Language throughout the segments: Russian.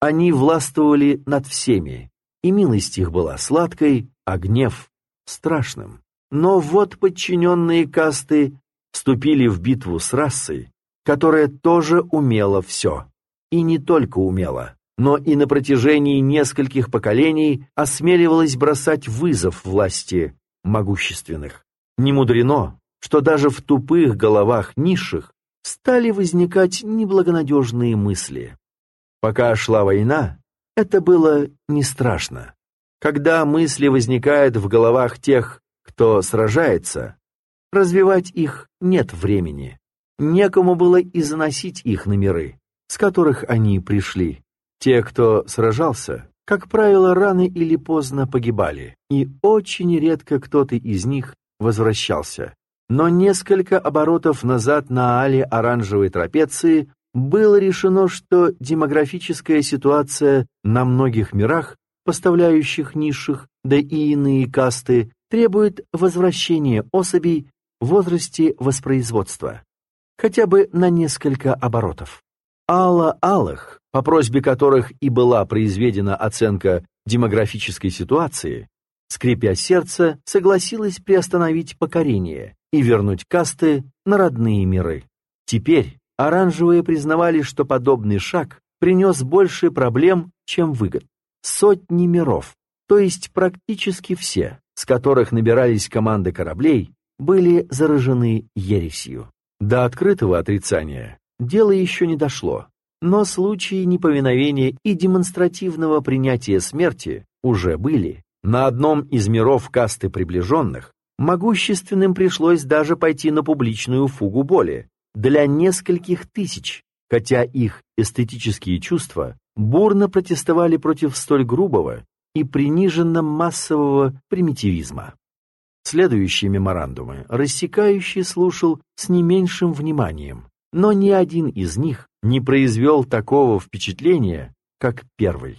Они властвовали над всеми, и милость их была сладкой, а гнев — страшным. Но вот подчиненные касты вступили в битву с расой, которая тоже умела все. И не только умела, но и на протяжении нескольких поколений осмеливалась бросать вызов власти могущественных. Не мудрено, что даже в тупых головах низших стали возникать неблагонадежные мысли. Пока шла война, это было не страшно. Когда мысли возникают в головах тех, кто сражается, развивать их нет времени. Некому было и заносить их на миры, с которых они пришли. Те, кто сражался, как правило, рано или поздно погибали, и очень редко кто-то из них возвращался. Но несколько оборотов назад на алле оранжевой трапеции было решено, что демографическая ситуация на многих мирах, поставляющих низших, да и иные касты, требует возвращения особей в возрасте воспроизводства, хотя бы на несколько оборотов. Алла Алых, по просьбе которых и была произведена оценка демографической ситуации, скрипя сердце, согласилась приостановить покорение и вернуть касты на родные миры. Теперь оранжевые признавали, что подобный шаг принес больше проблем, чем выгод. Сотни миров, то есть практически все, с которых набирались команды кораблей, были заражены ересью. До открытого отрицания дело еще не дошло, но случаи неповиновения и демонстративного принятия смерти уже были. На одном из миров касты приближенных могущественным пришлось даже пойти на публичную фугу боли для нескольких тысяч, хотя их эстетические чувства бурно протестовали против столь грубого и приниженно массового примитивизма. Следующие меморандумы рассекающий слушал с не меньшим вниманием, но ни один из них не произвел такого впечатления, как первый.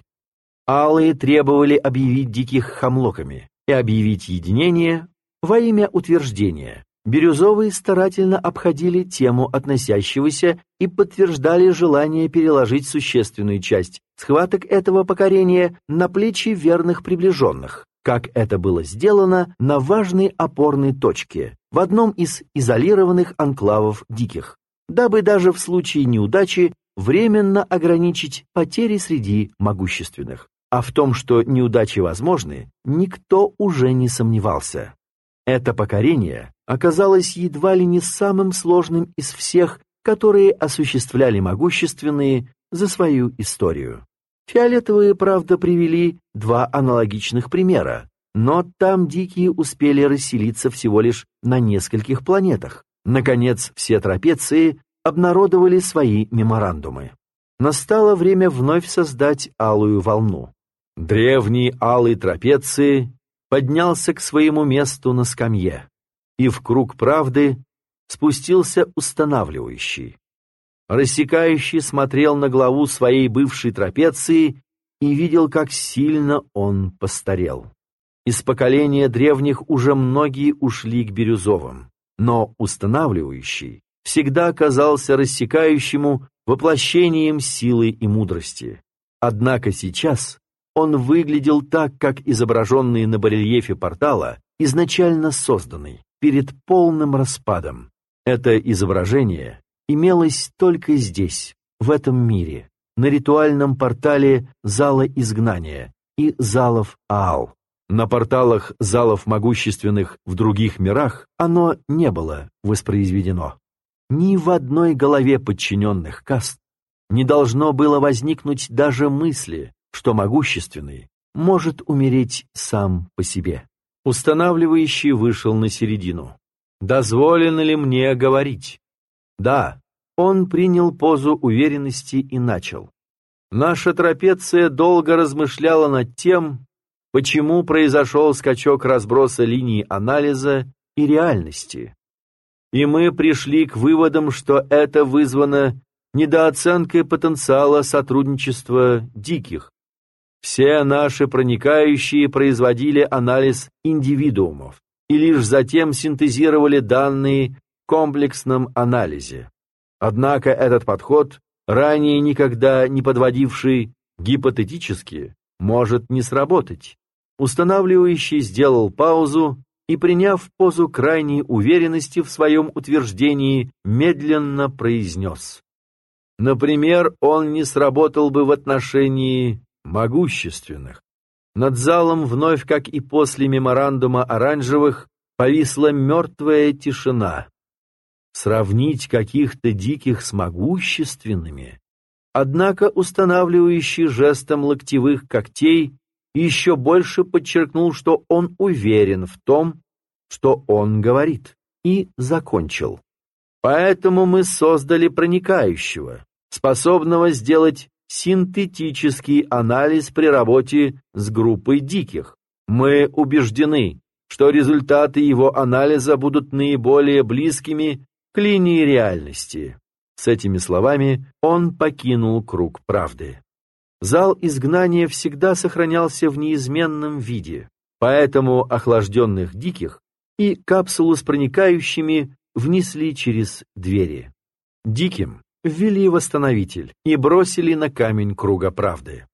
Алые требовали объявить диких хамлоками и объявить единение во имя утверждения. Бирюзовые старательно обходили тему относящегося и подтверждали желание переложить существенную часть схваток этого покорения на плечи верных приближенных, как это было сделано на важной опорной точке в одном из изолированных анклавов диких, дабы даже в случае неудачи временно ограничить потери среди могущественных. А в том, что неудачи возможны, никто уже не сомневался. Это покорение оказалось едва ли не самым сложным из всех, которые осуществляли могущественные за свою историю. Фиолетовые, правда, привели два аналогичных примера, но там дикие успели расселиться всего лишь на нескольких планетах. Наконец, все трапеции обнародовали свои меморандумы. Настало время вновь создать алую волну. Древний алый трапеции поднялся к своему месту на скамье, и в круг правды спустился устанавливающий. Рассекающий смотрел на главу своей бывшей трапеции и видел, как сильно он постарел. Из поколения древних уже многие ушли к бирюзовым, но устанавливающий всегда казался рассекающему воплощением силы и мудрости. Однако сейчас он выглядел так, как изображенный на барельефе портала, изначально созданный, перед полным распадом. Это изображение имелось только здесь, в этом мире, на ритуальном портале Зала Изгнания и Залов Аал. На порталах залов могущественных в других мирах оно не было воспроизведено. Ни в одной голове подчиненных каст не должно было возникнуть даже мысли, что могущественный может умереть сам по себе. Устанавливающий вышел на середину. «Дозволено ли мне говорить?» «Да». Он принял позу уверенности и начал. «Наша трапеция долго размышляла над тем, почему произошел скачок разброса линий анализа и реальности. И мы пришли к выводам, что это вызвано недооценкой потенциала сотрудничества диких, все наши проникающие производили анализ индивидуумов и лишь затем синтезировали данные в комплексном анализе. Однако этот подход, ранее никогда не подводивший гипотетически может не сработать. Устанавливающий сделал паузу и, приняв позу крайней уверенности в своем утверждении, медленно произнес. Например, он не сработал бы в отношении могущественных. Над залом вновь, как и после меморандума оранжевых, повисла мертвая тишина. Сравнить каких-то диких с могущественными? Однако устанавливающий жестом локтевых когтей еще больше подчеркнул, что он уверен в том, что он говорит, и закончил. Поэтому мы создали проникающего, способного сделать синтетический анализ при работе с группой диких. Мы убеждены, что результаты его анализа будут наиболее близкими к линии реальности. С этими словами он покинул круг правды. Зал изгнания всегда сохранялся в неизменном виде, поэтому охлажденных диких и капсулу с проникающими внесли через двери. Диким ввели восстановитель и бросили на камень круга правды.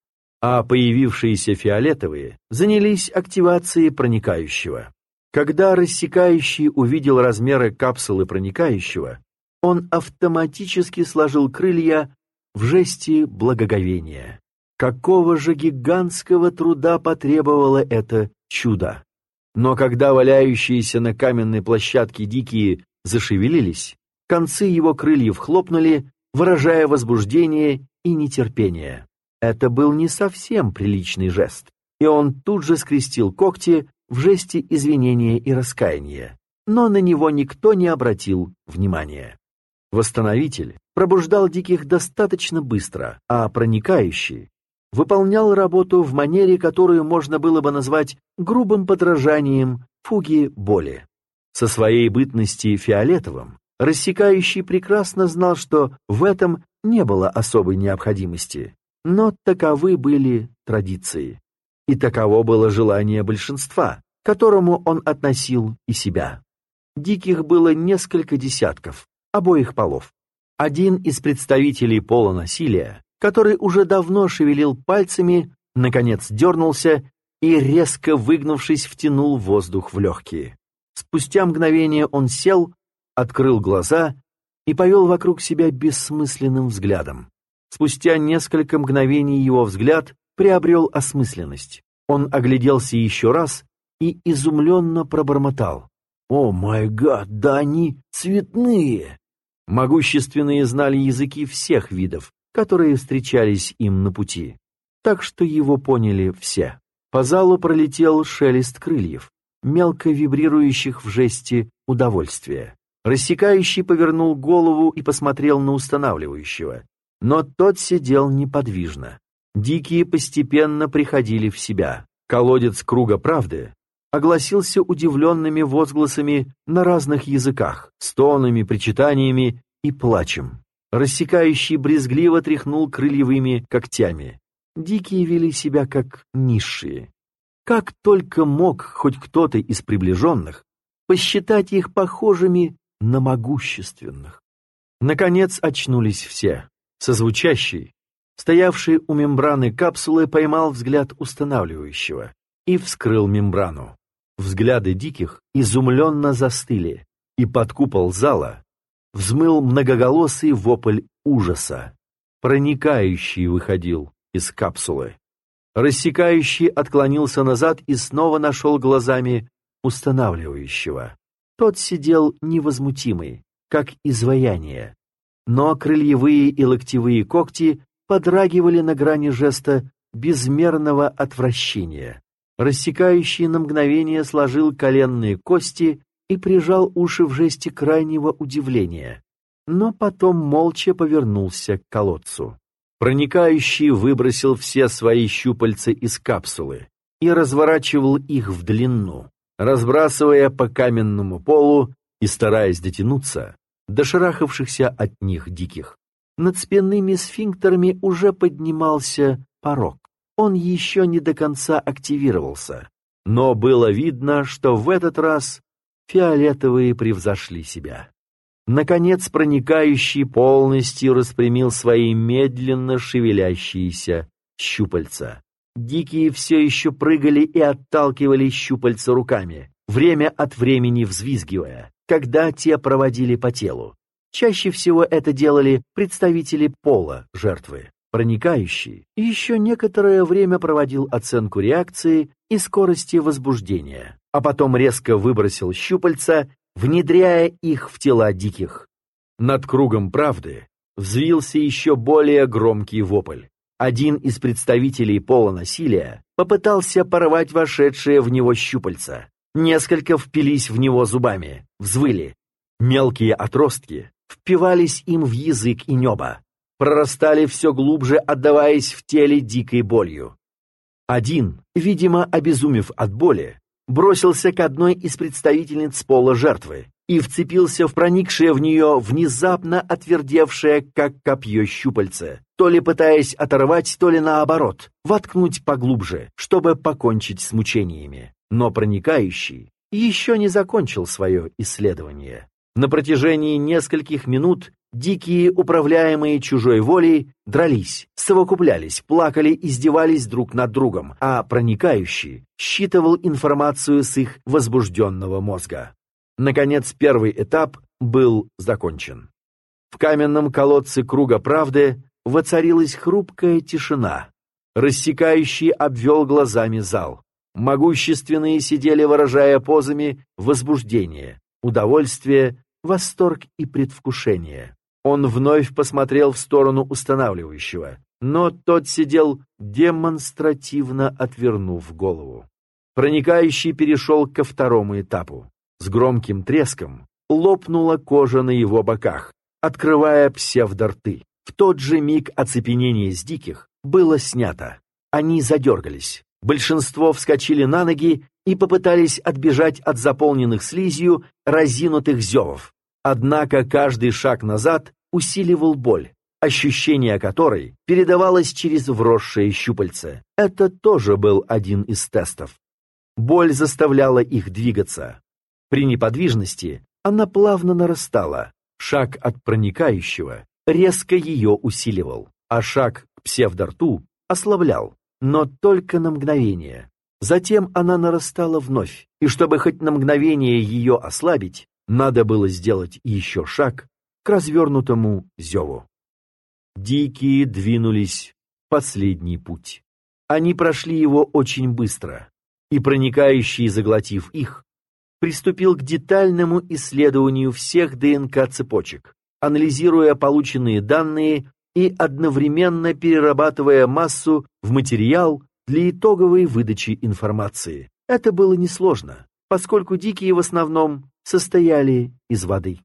А появившиеся фиолетовые занялись активацией проникающего. Когда рассекающий увидел размеры капсулы проникающего, он автоматически сложил крылья в жесте благоговения. Какого же гигантского труда потребовало это чудо? Но когда валяющиеся на каменной площадке дикие зашевелились, концы его крыльев хлопнули, выражая возбуждение и нетерпение. Это был не совсем приличный жест, и он тут же скрестил когти в жесте извинения и раскаяния, но на него никто не обратил внимания. Восстановитель пробуждал диких достаточно быстро, а проникающий выполнял работу в манере, которую можно было бы назвать грубым подражанием фуги боли. Со своей бытности фиолетовым, рассекающий прекрасно знал, что в этом не было особой необходимости, но таковы были традиции. И таково было желание большинства, к которому он относил и себя. Диких было несколько десятков, обоих полов. Один из представителей пола насилия, который уже давно шевелил пальцами, наконец дернулся и, резко выгнувшись, втянул воздух в легкие. Спустя мгновение он сел, открыл глаза и повел вокруг себя бессмысленным взглядом. Спустя несколько мгновений его взгляд приобрел осмысленность. Он огляделся еще раз и изумленно пробормотал. «О май гад, да они цветные!» Могущественные знали языки всех видов, которые встречались им на пути, так что его поняли все. По залу пролетел шелест крыльев, мелко вибрирующих в жесте удовольствия. Рассекающий повернул голову и посмотрел на устанавливающего, но тот сидел неподвижно. Дикие постепенно приходили в себя. Колодец круга правды огласился удивленными возгласами на разных языках, стонами, причитаниями и плачем. Рассекающий брезгливо тряхнул крыльевыми когтями. Дикие вели себя как низшие. Как только мог хоть кто-то из приближенных посчитать их похожими на могущественных. Наконец очнулись все. Созвучащий, стоявший у мембраны капсулы, поймал взгляд устанавливающего и вскрыл мембрану. Взгляды диких изумленно застыли, и под купол зала взмыл многоголосый вопль ужаса. Проникающий выходил из капсулы. Рассекающий отклонился назад и снова нашел глазами устанавливающего. Тот сидел невозмутимый, как изваяние, но крыльевые и локтевые когти подрагивали на грани жеста безмерного отвращения. Рассекающий на мгновение сложил коленные кости и прижал уши в жесте крайнего удивления, но потом молча повернулся к колодцу. Проникающий выбросил все свои щупальца из капсулы и разворачивал их в длину, разбрасывая по каменному полу и стараясь дотянуться до шарахавшихся от них диких. Над спинными сфинктерами уже поднимался порог. Он еще не до конца активировался, но было видно, что в этот раз фиолетовые превзошли себя. Наконец, проникающий полностью распрямил свои медленно шевелящиеся щупальца. Дикие все еще прыгали и отталкивали щупальца руками, время от времени взвизгивая, когда те проводили по телу. Чаще всего это делали представители пола жертвы. Проникающий еще некоторое время проводил оценку реакции и скорости возбуждения, а потом резко выбросил щупальца, внедряя их в тела диких. Над кругом правды взвился еще более громкий вопль. Один из представителей пола насилия попытался порвать вошедшие в него щупальца. Несколько впились в него зубами, взвыли. Мелкие отростки впивались им в язык и небо, прорастали все глубже, отдаваясь в теле дикой болью. Один, видимо, обезумев от боли, бросился к одной из представительниц пола жертвы и вцепился в проникшее в нее внезапно отвердевшее, как копье щупальце, то ли пытаясь оторвать, то ли наоборот, воткнуть поглубже, чтобы покончить с мучениями. Но проникающий еще не закончил свое исследование. На протяжении нескольких минут дикие, управляемые чужой волей, дрались, совокуплялись, плакали, издевались друг над другом, а проникающий считывал информацию с их возбужденного мозга. Наконец, первый этап был закончен. В каменном колодце круга правды воцарилась хрупкая тишина. Рассекающий обвел глазами зал. Могущественные сидели, выражая позами возбуждение, удовольствие, восторг и предвкушение. Он вновь посмотрел в сторону устанавливающего, но тот сидел демонстративно отвернув голову. Проникающий перешел ко второму этапу. С громким треском лопнула кожа на его боках, открывая псевдорты. В тот же миг оцепенение с диких было снято. Они задергались. Большинство вскочили на ноги и попытались отбежать от заполненных слизью разинутых зевов. Однако каждый шаг назад усиливал боль, ощущение которой передавалось через вросшие щупальца. Это тоже был один из тестов. Боль заставляла их двигаться. При неподвижности она плавно нарастала. Шаг от проникающего резко ее усиливал, а шаг к псевдорту ослаблял, но только на мгновение. Затем она нарастала вновь, и чтобы хоть на мгновение ее ослабить, надо было сделать еще шаг к развернутому зеву. Дикие двинулись последний путь. Они прошли его очень быстро, и проникающий, заглотив их, приступил к детальному исследованию всех ДНК-цепочек, анализируя полученные данные и одновременно перерабатывая массу в материал для итоговой выдачи информации. Это было несложно, поскольку дикие в основном состояли из воды.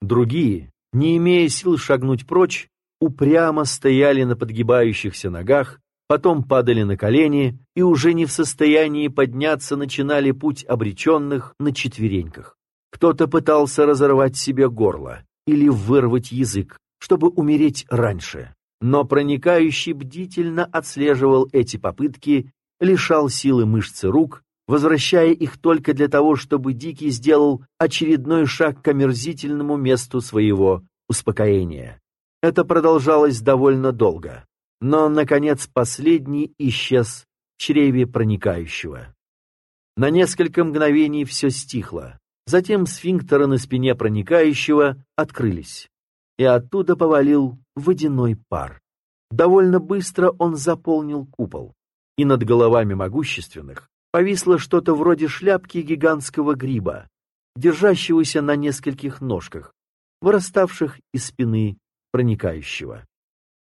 Другие, не имея сил шагнуть прочь, упрямо стояли на подгибающихся ногах потом падали на колени и уже не в состоянии подняться начинали путь обреченных на четвереньках. Кто-то пытался разорвать себе горло или вырвать язык, чтобы умереть раньше, но проникающий бдительно отслеживал эти попытки, лишал силы мышцы рук, возвращая их только для того, чтобы Дикий сделал очередной шаг к омерзительному месту своего успокоения. Это продолжалось довольно долго но, наконец, последний исчез в чреве проникающего. На несколько мгновений все стихло. Затем сфинктеры на спине проникающего открылись, и оттуда повалил водяной пар. Довольно быстро он заполнил купол, и над головами могущественных повисло что-то вроде шляпки гигантского гриба, держащегося на нескольких ножках, выраставших из спины проникающего.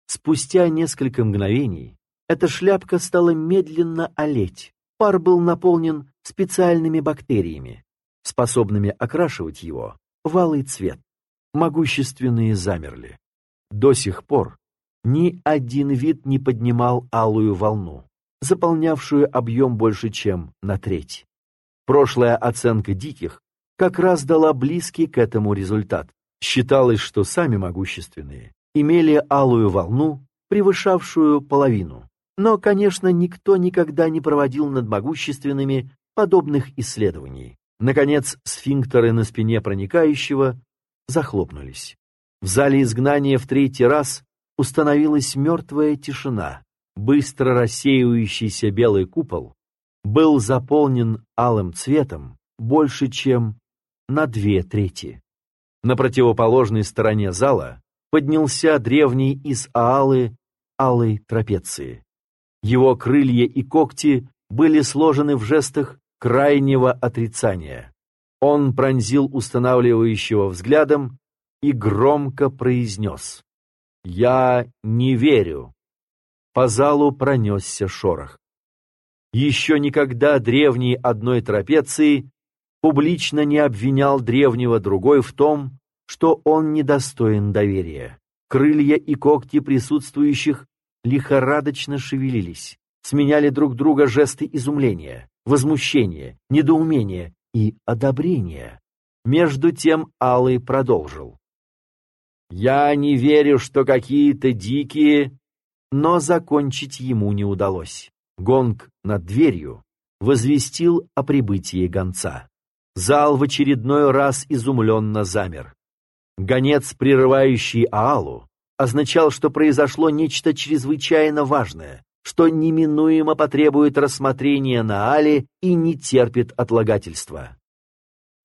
Спустя несколько мгновений эта шляпка стала медленно олеть. Пар был наполнен специальными бактериями, способными окрашивать его в алый цвет. Могущественные замерли. До сих пор ни один вид не поднимал алую волну, заполнявшую объем больше, чем на треть. Прошлая оценка диких как раз дала близкий к этому результат. Считалось, что сами могущественные имели алую волну, превышавшую половину. Но, конечно, никто никогда не проводил над могущественными подобных исследований. Наконец, сфинктеры на спине проникающего захлопнулись. В зале изгнания в третий раз установилась мертвая тишина. быстро рассеивающийся белый купол был заполнен алым цветом больше, чем на две трети. На противоположной стороне зала поднялся древний из аалы алой трапеции. Его крылья и когти были сложены в жестах крайнего отрицания. Он пронзил устанавливающего взглядом и громко произнес «Я не верю». По залу пронесся шорох. Еще никогда древний одной трапеции публично не обвинял древнего другой в том, что он недостоин доверия. Крылья и когти присутствующих лихорадочно шевелились, сменяли друг друга жесты изумления, возмущения, недоумения и одобрения. Между тем Алый продолжил. «Я не верю, что какие-то дикие...» Но закончить ему не удалось. Гонг над дверью возвестил о прибытии гонца. Зал в очередной раз изумленно замер. Гонец, прерывающий Аалу, означал, что произошло нечто чрезвычайно важное, что неминуемо потребует рассмотрения на Аале и не терпит отлагательства.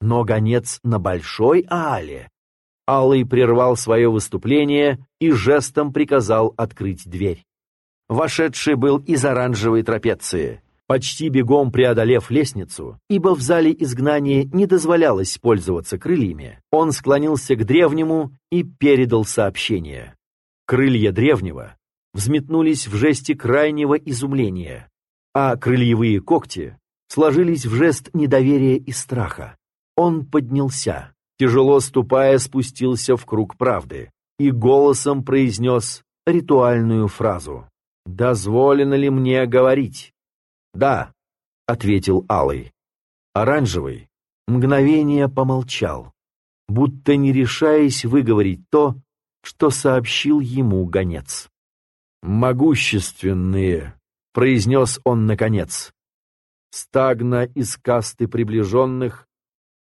Но гонец на Большой Аале. Алый прервал свое выступление и жестом приказал открыть дверь. Вошедший был из оранжевой трапеции почти бегом преодолев лестницу, ибо в зале изгнания не дозволялось пользоваться крыльями, он склонился к древнему и передал сообщение. Крылья древнего взметнулись в жесте крайнего изумления, а крыльевые когти сложились в жест недоверия и страха. Он поднялся, тяжело ступая спустился в круг правды и голосом произнес ритуальную фразу «Дозволено ли мне говорить?» «Да», — ответил Алый. Оранжевый мгновение помолчал, будто не решаясь выговорить то, что сообщил ему гонец. «Могущественные», — произнес он наконец. «Стагна из касты приближенных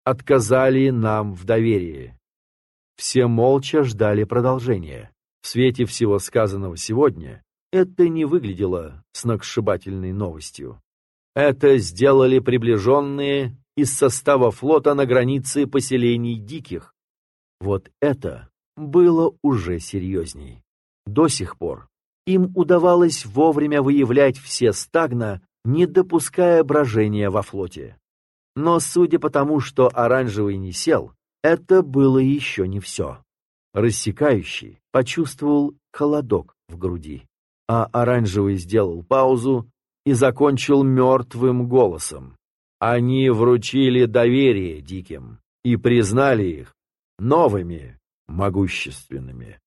отказали нам в доверии». Все молча ждали продолжения. В свете всего сказанного сегодня это не выглядело сногсшибательной новостью. Это сделали приближенные из состава флота на границе поселений диких. Вот это было уже серьезней. До сих пор им удавалось вовремя выявлять все стагна, не допуская брожения во флоте. Но судя по тому, что оранжевый не сел, это было еще не все. Рассекающий почувствовал холодок в груди а оранжевый сделал паузу и закончил мертвым голосом. Они вручили доверие диким и признали их новыми, могущественными.